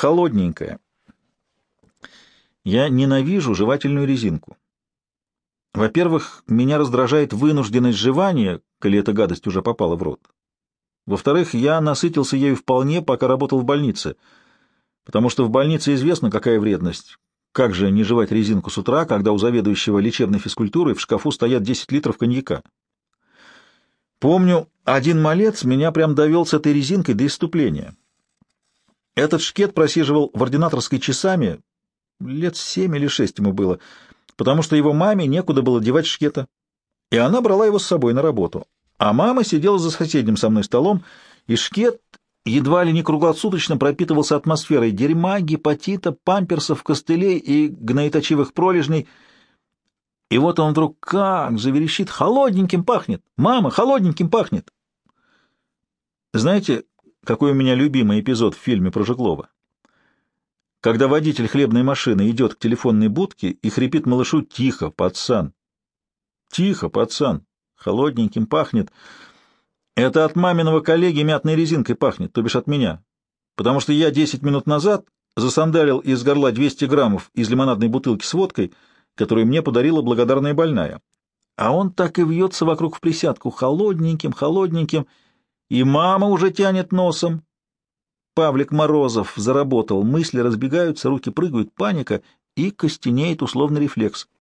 холодненькая. Я ненавижу жевательную резинку. Во-первых, меня раздражает вынужденность жевания, коли эта гадость уже попала в рот. Во-вторых, я насытился ею вполне, пока работал в больнице, потому что в больнице известно, какая вредность. Как же не жевать резинку с утра, когда у заведующего лечебной физкультуры в шкафу стоят 10 литров коньяка? Помню, один малец меня прям довел с этой резинкой до иступления. Этот шкет просиживал в ординаторской часами, лет семь или шесть ему было, потому что его маме некуда было девать шкета, и она брала его с собой на работу. А мама сидела за соседним со мной столом, и шкет едва ли не круглосуточно пропитывался атмосферой дерьма, гепатита, памперсов, костылей и гноеточивых пролежней. И вот он вдруг как заверещит, холодненьким пахнет! Мама, холодненьким пахнет! Знаете, какой у меня любимый эпизод в фильме про Жеглова? Когда водитель хлебной машины идет к телефонной будке и хрипит малышу «Тихо, пацан!» «Тихо, пацан!» Холодненьким пахнет. Это от маминого коллеги мятной резинкой пахнет, то бишь от меня. Потому что я десять минут назад засандалил из горла 200 граммов из лимонадной бутылки с водкой, которую мне подарила благодарная больная. А он так и вьется вокруг в присядку, холодненьким, холодненьким, и мама уже тянет носом. Павлик Морозов заработал, мысли разбегаются, руки прыгают, паника, и костенеет условный рефлекс.